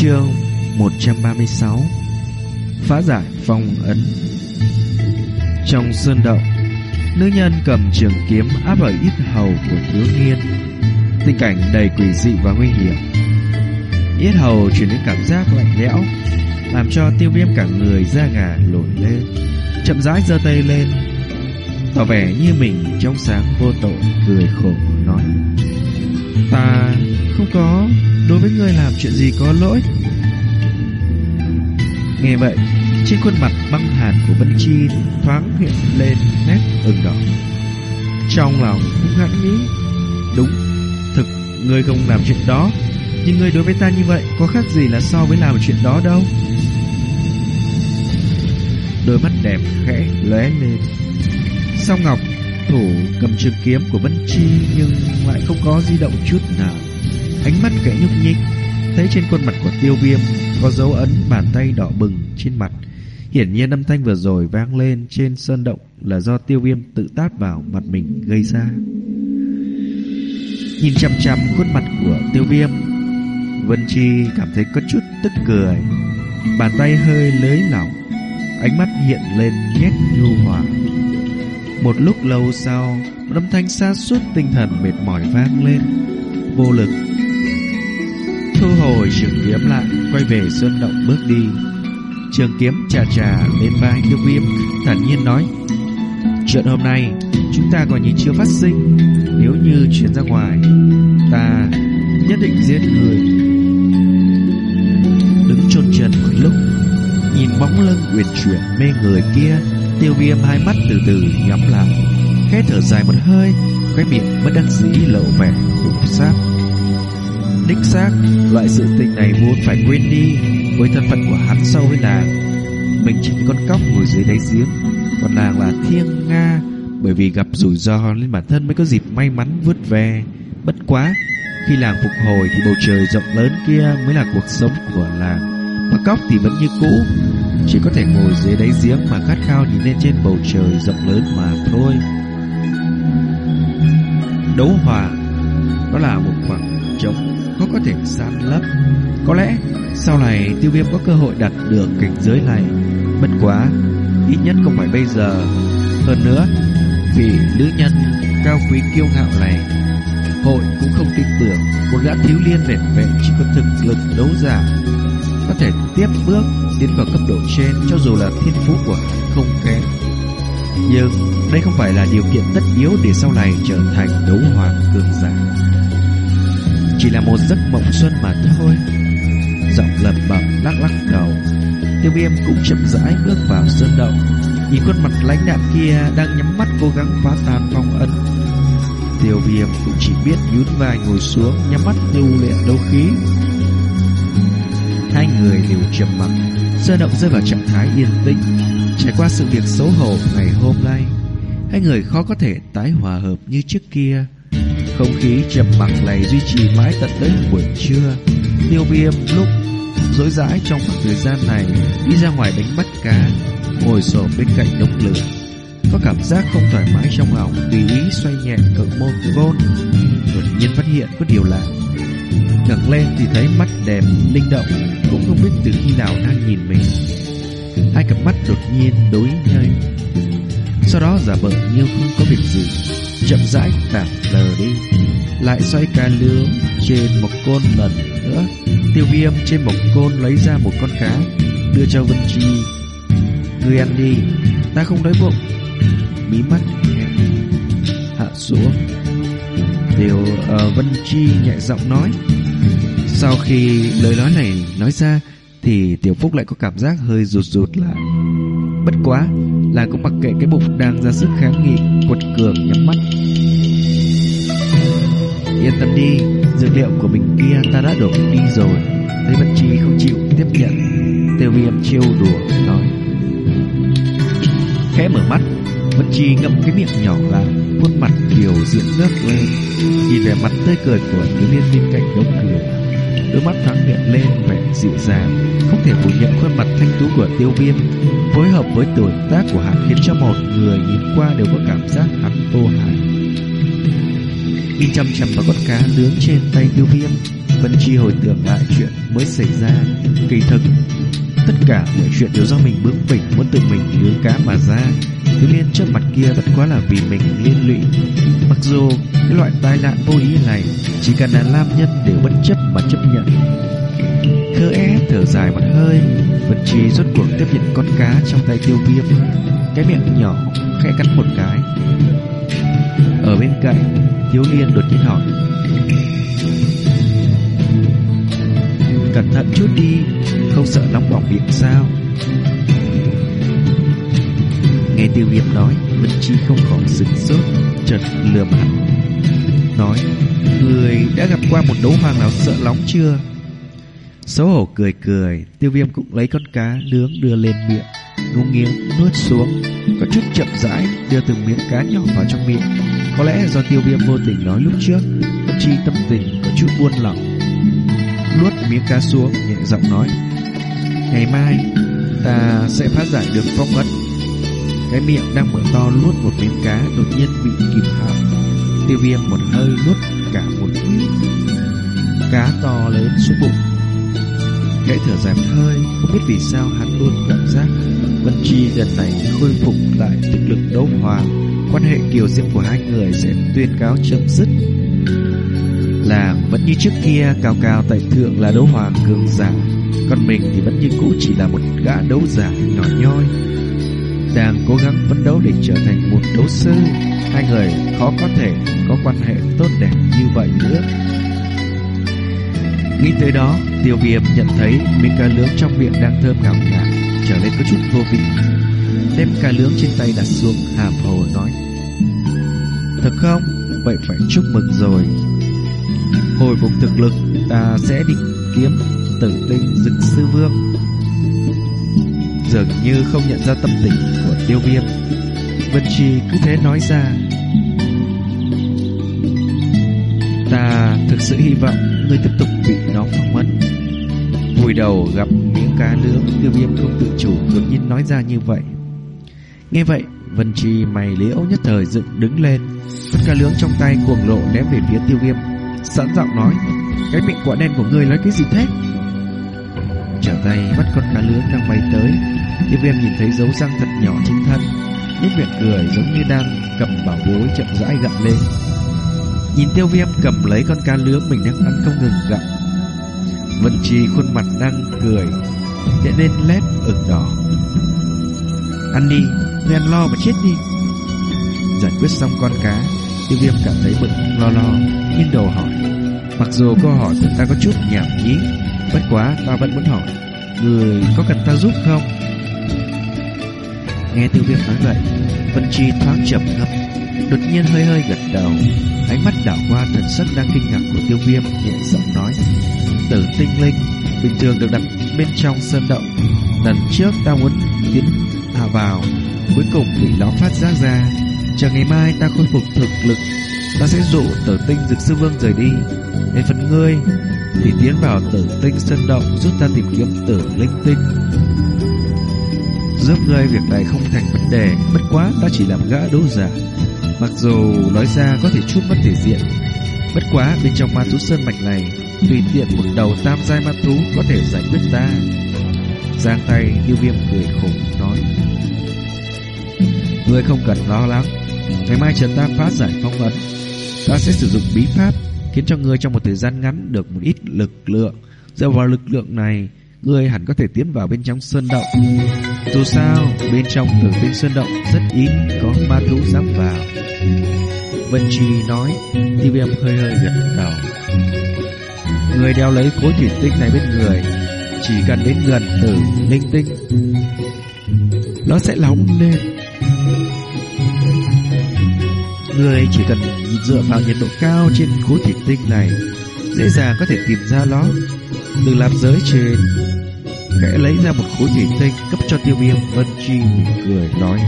Chương 136 Phá giải phong ấn. Trong sơn động, Nữ nhân cầm trường kiếm áp ở ít hầu của thiếu niên. Tình cảnh đầy quỷ dị và nguy hiểm. Yết hầu chuyển đến cảm giác lạnh lẽo, Làm cho tiêu viêm cả người da gà nổi lên, Chậm rãi giơ tay lên, Tỏ vẻ như mình trong sáng vô tội, Cười khổ nói. Ta không có Đối với ngươi làm chuyện gì có lỗi. Nghe vậy, Trên khuôn mặt băng hàn của Vân Chi Thoáng hiện lên nét ửng đỏ. Trong lòng cũng hãn nghĩ, Đúng, Thực người không làm chuyện đó, Nhưng người đối với ta như vậy Có khác gì là so với làm chuyện đó đâu? Đôi mắt đẹp khẽ lóe lên. Song Ngọc thủ cầm trường kiếm của Vân Chi, Nhưng lại không có di động chút nào. Ánh mắt kẽ nhúc nhích, Thấy trên khuôn mặt của tiêu viêm Có dấu ấn bàn tay đỏ bừng trên mặt. Hiển nhiên âm thanh vừa rồi vang lên Trên sơn động là do tiêu viêm tự tát vào mặt mình gây ra. Nhìn chăm chăm khuôn mặt của tiêu viêm, Vân Chi cảm thấy có chút tức cười. Bàn tay hơi lới lỏng, Ánh mắt hiện lên nét nhu hòa. Một lúc lâu sau, Một âm thanh xa suốt tinh thần mệt mỏi vang lên. Vô lực. Thu hồi trường kiếm lại, Quay về sơn động bước đi. Trường kiếm trà trà lên vai tiêu viêm, Thản nhiên nói, Chuyện hôm nay, Chúng ta còn như chưa phát sinh. Nếu như chuyển ra ngoài, Ta nhất định giết người. Đứng chôn chân một lúc, Nhìn bóng lưng uyển chuyển mê người kia Tiêu viêm hai mắt từ từ nhắm lại, Khẽ thở dài một hơi, Khóe miệng bất đắc dĩ lộ vẻ khủng sát. Đích xác, Loại sự tình này muốn phải quên đi, Với thân phận của hắn sâu với nàng. Mình chỉ con cóc ngồi dưới đáy giếng, Còn nàng là thiên nga, Bởi vì gặp rủi ro Nên bản thân mới có dịp may mắn vượt về Bất quá, Khi làng phục hồi thì bầu trời rộng lớn kia Mới là cuộc sống của làng. Mà cóc thì vẫn như cũ chỉ có thể ngồi dưới đáy giếng Mà khát khao nhìn lên trên bầu trời rộng lớn mà thôi Đấu hòa Đó là một khoảng trống khó có thể san lấp. Có lẽ sau này tiêu viêm có cơ hội đạt được cảnh giới này. Bất quá, ít nhất không phải bây giờ. Hơn nữa, vì nữ nhân cao quý kiêu ngạo này, hội cũng không tin tưởng một gã thiếu liên vẹn vẹn chỉ có thực lực đấu giả có thể tiếp bước tiến vào cấp độ trên cho dù là thiên phú của hắn không kém. Nhưng đây không phải là điều kiện tất yếu để sau này trở thành đấu hoàng cường giả. Chỉ là một giấc mộng xuân mà thôi. Giọng lẩm bẩm lắc lắc đầu. Tiêu viêm cũng chậm rãi bước vào sơn động. Nhìn khuôn mặt lãnh đạm kia Đang nhắm mắt cố gắng phá tan phong ấn. Tiêu viêm cũng chỉ biết nhún vai ngồi xuống, Nhắm mắt lưu luyện đấu khí. Hai người đều trầm mặc Sơn động rơi vào trạng thái yên tĩnh Trải qua sự việc xấu hổ ngày hôm nay Hai người khó có thể tái hòa hợp như trước kia không khí trầm mặc này duy trì mãi tận đến buổi trưa. Tiêu viêm lúc rối dãi trong khoảng thời gian này đi ra ngoài đánh bắt cá, ngồi sổ bên cạnh đống lửa. Có cảm giác không thoải mái trong lòng, tùy ý xoay nhẹ ở môn gôn. Đột nhiên phát hiện có điều lạ ngẩng lên thì thấy mắt đẹp linh động, cũng không biết từ khi nào đang nhìn mình. Hai cặp mắt đột nhiên đối nhau. Sau đó giả vờ như không có việc gì chậm rãi tạm lờ đi lại xoay cá lướng trên một côn lần nữa tiêu viêm trên một côn lấy ra một con cá đưa cho vân chi ngươi ăn đi ta không đói bụng mí mắt hạ xuống điều uh, vân chi nhẹ giọng nói. Sau khi lời nói này nói ra thì tiểu phúc lại có cảm giác hơi rụt rụt là bất quá là cũng mặc kệ cái bụng đang ra sức kháng nghị quật cường nhắm mắt. Yên tâm đi Dược liệu của mình kia ta đã đổ đi rồi. Thấy Vân Chi không chịu tiếp nhận Tiêu viêm trêu đùa nói. Khẽ mở mắt. Vân Chi ngậm cái miệng nhỏ lại Khuôn mặt kiều diện nước lên. Nhìn vẻ mặt tươi cười của thiếu niên bên cạnh đống cửa Đôi mắt thoáng hiện lên vẻ dịu dàng, Không thể phủ nhận khuôn mặt thanh tú của tiêu viêm. Phối hợp với tuổi tác của hắn Khiến cho một người nhìn qua đều có cảm giác hắn vô hại. Nhìn chăm chăm vào con cá nướng trên tay tiêu viêm Vân Chi hồi tưởng lại chuyện mới xảy ra. Kỳ thực, Tất cả mọi chuyện đều do mình bướng bỉnh Muốn tự mình nướng cá mà ra. Thiếu liên trước mặt kia bất quá là vì mình liên lụy. Mặc dù cái loại tai nạn vô ý này Chỉ cần là nam nhân đều bất chấp mà chấp nhận. Khơ é thở dài một hơi vật trí rốt cuộc tiếp nhận con cá trong tay tiêu viêm. Cái miệng nhỏ khẽ cắn một cái. Ở bên cạnh, Thiếu liên đột nhiên hỏi. Cẩn thận chút đi, Không sợ nóng bỏng miệng sao? Nghe tiêu viêm nói Vân Chi không khỏi sửng sốt, Chợt lườm hắn. Nói, Người đã gặp qua một đấu hoàng nào sợ nóng chưa? Xấu hổ cười cười, Tiêu viêm cũng lấy con cá nướng đưa lên miệng, Ngu nghiêng nuốt xuống, Có chút chậm rãi Đưa từng miếng cá nhỏ vào trong miệng. Có lẽ do tiêu viêm vô tình nói lúc trước Vân Chi tâm tình có chút buôn lỏng. Nuốt miếng cá xuống Nhẹ giọng nói, Ngày mai ta sẽ phát giải được phong ấn. Cái miệng đang mở to nuốt một miếng cá Đột nhiên bị kìm hãm. Tiêu viêm một hơi nuốt cả một miếng Cá to lớn xuống bụng. Khẽ thở dài một hơi, Không biết vì sao hắn luôn cảm giác Vân Chi lần này khôi phục lại thực lực đấu hoàng Quan hệ kiều diễm của hai người sẽ tuyên cáo chấm dứt. Làng vẫn như trước kia, Cao cao tại thượng là đấu hoàng cường giả. Còn mình thì vẫn như cũ chỉ là một gã đấu giả nhỏ nhoi. Đang cố gắng phấn đấu để trở thành một đấu sư Hai người khó có thể có quan hệ tốt đẹp như vậy nữa Nghĩ tới đó, tiêu viêm nhận thấy miếng cá lướng trong miệng đang thơm ngào ngạt, trở nên có chút vô vị. Đem cá lướng trên tay đặt xuống, hàm hồ nói. Thật không? Vậy phải chúc mừng rồi. Hồi phục thực lực, ta sẽ đi kiếm tử tinh dực sư vương. Dường như không nhận ra tâm tình của tiêu viêm. Vân Chi cứ thế nói ra. Ta thực sự hy vọng ngươi tiếp tục bị nó phong ấn. Vùi đầu gặp miếng cá nướng, tiêu viêm không tự chủ đột nhiên nói ra như vậy. Nghe vậy, Vân Chi mày liễu nhất thời dựng đứng lên, con cá nướng trong tay cuồng lộ ném về phía tiêu viêm, sẵn giọng nói: cái miệng quả đen của ngươi nói cái gì thế? Trở tay bắt con cá nướng đang bay tới, tiêu viêm nhìn thấy dấu răng thật nhỏ trên thân, nhếch miệng cười giống như đang cầm bảo bối chậm rãi gặm lên. Nhìn tiêu viêm cầm lấy con cá nướng mình đang ăn không ngừng gặm. Vân Chi khuôn mặt đang cười Hiện lên lét ửng đỏ. Ăn đi, ngươi ăn lo mà chết đi. Giải quyết xong con cá Tiêu viêm cảm thấy bực lo lo Nhưng đầu hỏi. Mặc dù câu hỏi của ta có chút nhảm nhí Bất quá ta vẫn muốn hỏi, Người có cần ta giúp không? Nghe tiêu viêm nói vậy, Vân Chi thoáng chậm ngập Đột nhiên hơi hơi gật đầu. Ánh mắt đảo qua thần sắc đang kinh ngạc của tiêu viêm, Nhẹ giọng nói, Tử tinh linh, Bình thường được đặt bên trong sơn động. Lần trước ta muốn tiến hạ vào, Cuối cùng bị nó phát giác ra. Chờ ngày mai ta khôi phục thực lực, Ta sẽ dụ tử tinh dực sư vương rời đi. Về phần ngươi thì tiến vào tử tinh sơn động Giúp ta tìm kiếm tử linh tinh. Giúp ngươi việc này không thành vấn đề, Bất quá ta chỉ làm gã đấu giả. Mặc dù nói ra có thể chút mất thể diện, Bất quá bên trong ma thú sơn mạch này, Tùy tiện một đầu tam giai ma thú Có thể giải quyết ta. Giang tay tiêu viêm cười khổ nói, Ngươi không cần lo lắng, Ngày mai trần ta phá giải phong ấn, Ta sẽ sử dụng bí pháp Khiến cho ngươi trong một thời gian ngắn Được một ít lực lượng. Dựa vào lực lượng này, Ngươi hẳn có thể tiến vào bên trong sơn động. Dù sao, Bên trong tử tinh sơn động Rất ít có ma thú dám vào. Vân Trì nói, Tiêu viêm hơi hơi gật đầu. Người đeo lấy khối thủy tinh này bên người, Chỉ cần đến gần tử linh tinh, Nó sẽ nóng lên. Người chỉ cần dựa vào nhiệt độ cao trên khối thủy tinh này, Dễ dàng có thể tìm ra nó. Từ lạp giới trên, Khẽ lấy ra một khối thủy tinh Cấp cho tiêu viêm Vân Chi mỉm cười nói.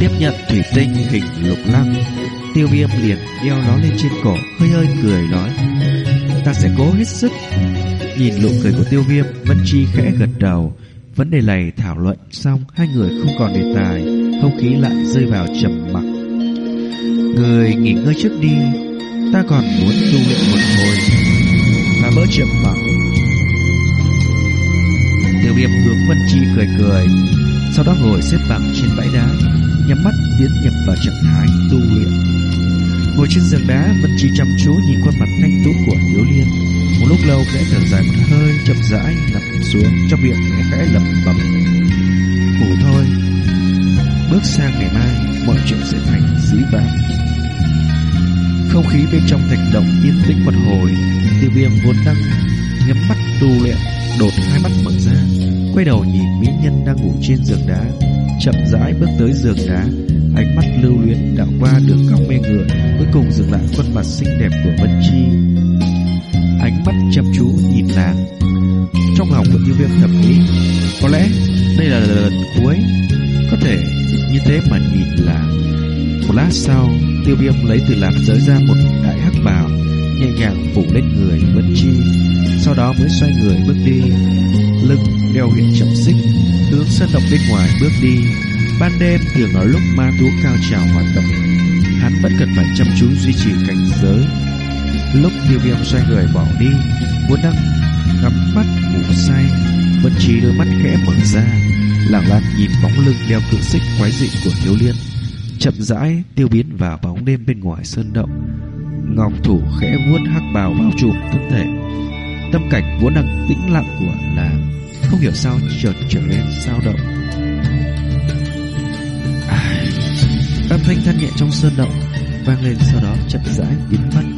Tiếp nhận thủy tinh hình lục lăng, Tiêu viêm liền đeo nó lên trên cổ, Hơi hơi cười nói. Ta sẽ cố hết sức. Nhìn nụ cười của tiêu viêm, Vân Chi khẽ gật đầu Vấn đề này thảo luận xong, Hai người không còn đề tài, Không khí lại rơi vào trầm mặc. Người nghỉ ngơi trước đi, Ta còn muốn tu luyện một hồi. Và bỡ trầm mặc. Tiêu viêm hướng Vân Chi cười cười, Sau đó ngồi xếp bằng trên bãi đá, Nhắm mắt tiến nhập vào trạng thái tu luyện. Ngồi trên giường đá, Vân Chi chăm chú nhìn khuôn mặt thanh tú của Thiếu Liên. Một lúc lâu khẽ thở dài một hơi, chậm rãi nằm xuống trong miệng, khẽ lẩm bẩm. Ngủ thôi. Bước sang ngày mai, Mọi chuyện sẽ thành dĩ vãng. Không khí bên trong thạch động yên tĩnh một hồi, Tiêu viêm vốn đang nhắm mắt tu luyện, Đột hai mắt mở ra, Quay đầu nhìn mỹ nhân đang ngủ trên giường đá. Chậm rãi bước tới giường đá, Ánh mắt lưu luyến đảo qua đường cong mê người, Cuối cùng dừng lại khuôn mặt xinh đẹp của Vân Chi. Ánh mắt chăm chú nhìn nàng. Trong lòng của tiêu viêm thầm nghĩ, Có lẽ đây là lần cuối Có thể như thế mà nhìn là Một lát sau, Tiêu viêm lấy từ lạp giới ra một đại hắc bào, Nhẹ nhàng phủ lên người Vân Chi, Sau đó mới xoay người bước đi. Lưng đeo huyền trọng xích, Hướng sân động bên ngoài bước đi. Ban đêm thường ở lúc ma thú cao trào hoạt động, Hắn vẫn cần phải chăm chú duy trì cảnh giới. Lúc tiêu viêm xoay người bỏ đi Vốn đang ngắm mắt ngủ say Vân chỉ đôi mắt khẽ mở ra Lặng lặng nhìn bóng lưng đeo cự xích quái dị của thiếu liên. Chậm rãi tiêu biến vào bóng đêm bên ngoài sơn động. Ngọc thủ khẽ vuốt hắc bào bao trùm thân thể. Tâm cảnh vốn đang tĩnh lặng của nàng Không hiểu sao chợt trở nên sao động. À, Âm thanh than nhẹ trong sơn động Vang lên sau đó chậm rãi biến mất.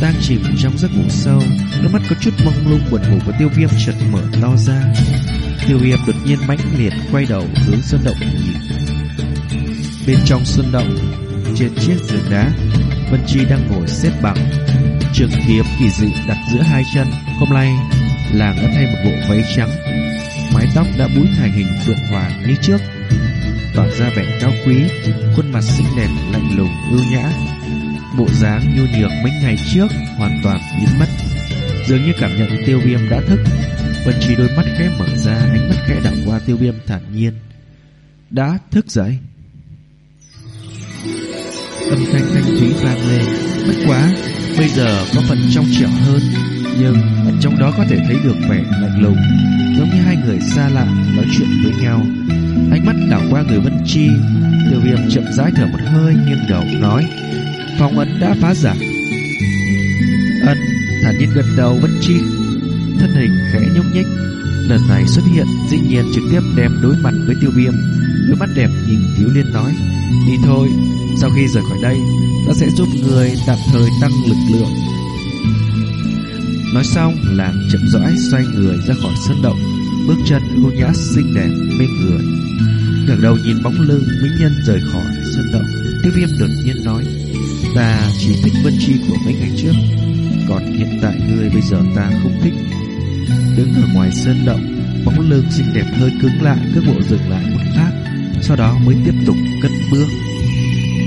Đang chìm trong giấc ngủ sâu. Đôi mắt có chút mông lung buồn ngủ của tiêu viêm chợt mở lo ra. Tiêu viêm đột nhiên mãnh liệt quay đầu hướng sơn động nhìn. Bên trong sơn động, Trên chiếc giường đá, Vân Chi đang ngồi xếp bằng. Trường kiếm kỳ dị đặt giữa hai chân, Hôm nay là ngất thay một bộ váy trắng. Mái tóc đã búi thành hình phượng hoàng như trước. Tỏa ra vẻ cao quý, Khuôn mặt xinh đẹp, lạnh lùng ưu nhã. Bộ dáng nhu nhược mấy ngày trước Hoàn toàn biến mất, Dường như cảm nhận tiêu viêm đã thức. Vân trí đôi mắt khẽ mở ra, Ánh mắt khẽ đảo qua tiêu viêm thản nhiên. Đã thức dậy Âm thanh thanh thúy vang lên. Bất quá, Bây giờ có phần trong trẻo hơn. Nhưng trong đó có thể thấy được vẻ lạnh lùng, Giống như hai người xa lạ Nói chuyện với nhau. Ánh mắt đảo qua người Vân Chi, Tiêu viêm chậm rãi thở một hơi Nghiêng đầu nói, Phong ấn đã phá giải. Ân, thản nhiên gật đầu Vân Chi. Thân hình khẽ nhúc nhích, Lần này xuất hiện dĩ nhiên trực tiếp đem đối mặt với tiêu viêm. Đôi mắt đẹp nhìn Thiếu Liên nói, Đi thôi, Sau khi rời khỏi đây, Ta sẽ giúp người tạm thời tăng lực lượng. Nói xong làng chậm rãi xoay người ra khỏi sân động. Bước chân ưu nhã xinh đẹp, mê người. Ngẩng đầu nhìn bóng lưng mỹ nhân rời khỏi sân động Tiêu viêm đột nhiên nói, Ta chỉ thích Vân Chi của mấy ngày trước, Còn hiện tại ngươi bây giờ ta không thích. Đứng ở ngoài sân động, Bóng lưng xinh đẹp hơi cứng lại, Cước bộ dừng lại một lát, Sau đó mới tiếp tục cất bước.